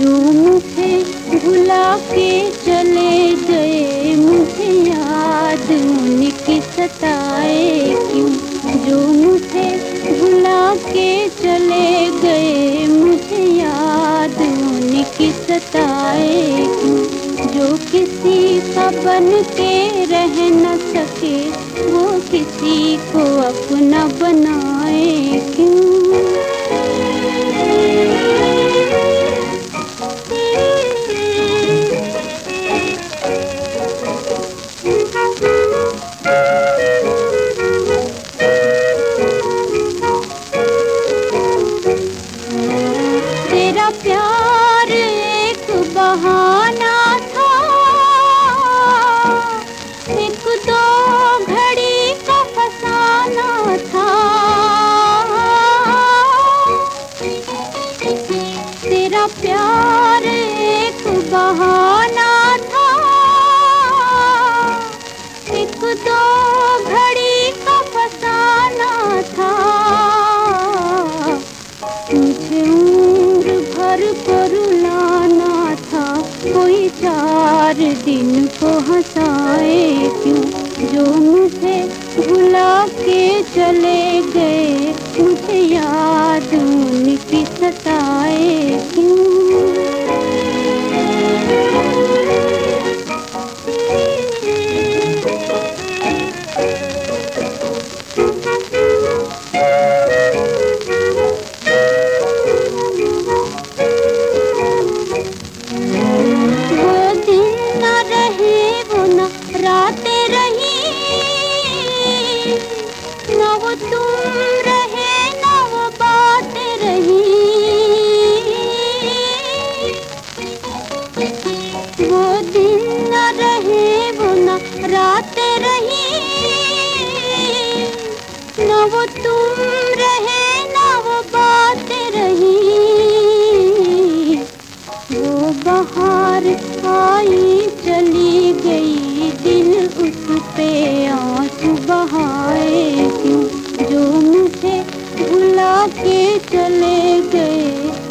जो मुझे भुला के चले गए। मुझे याद उनकी सताए क्यों? जो मुझे भुला के चले गए। मुझे याद उनकी सताए क्यों? जो किसी का बन के रह न सके। वो किसी को अपना बनाए क्यों? प्यार एक बहाना था। एक दो घड़ी का फसाना था। मुझे उम्र भर पर कोई चार दिन को हंसाए क्यों? जो मुझे भुला के चले गए, मुझे याद उनकी सताए वो तुम रहे न वो बात रही। वो बाहर आई चली गई, दिल उस पे आँसू बहाए क्यों? जो मुझे भुला के चले गए,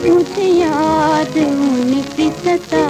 मुझे याद उनकी सता